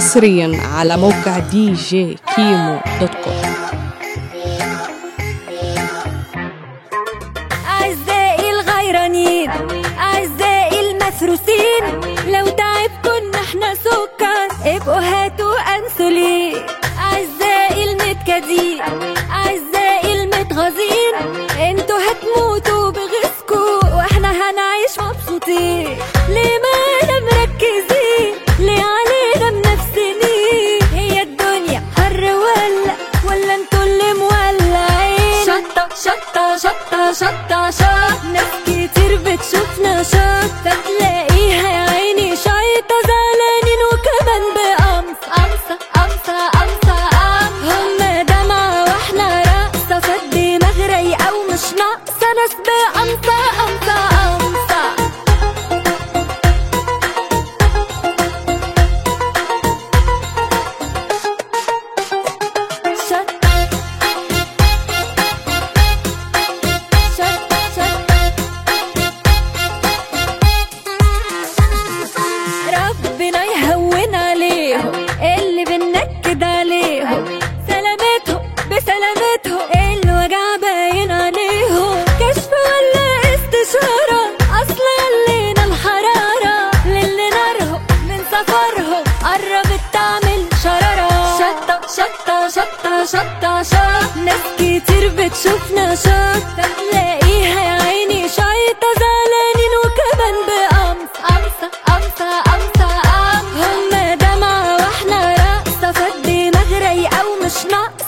حصريا على موقع دي جي كيمو dot com. أعزائي الغيرانين أعزائي المفروسين لو تعبكن إحنا سكر ابقوا هاتوا أنسولين. أعزائي المتكدين أعزائي المتغاظين أنتوا هتموتوا بغيظكوا وإحنا هنعيش مبسوطين. ليه شطة شطة شط ناس كتير بتشوفنا بسلامتهم الوجع باين عليهم؟ كشف ولا استشارة؟ أصل علينا الحرارة. للي نارهم من سفرهم قربت تعمل شرارة. شطة شطة شطة شطة شط ناس كتير بتشوفنا شط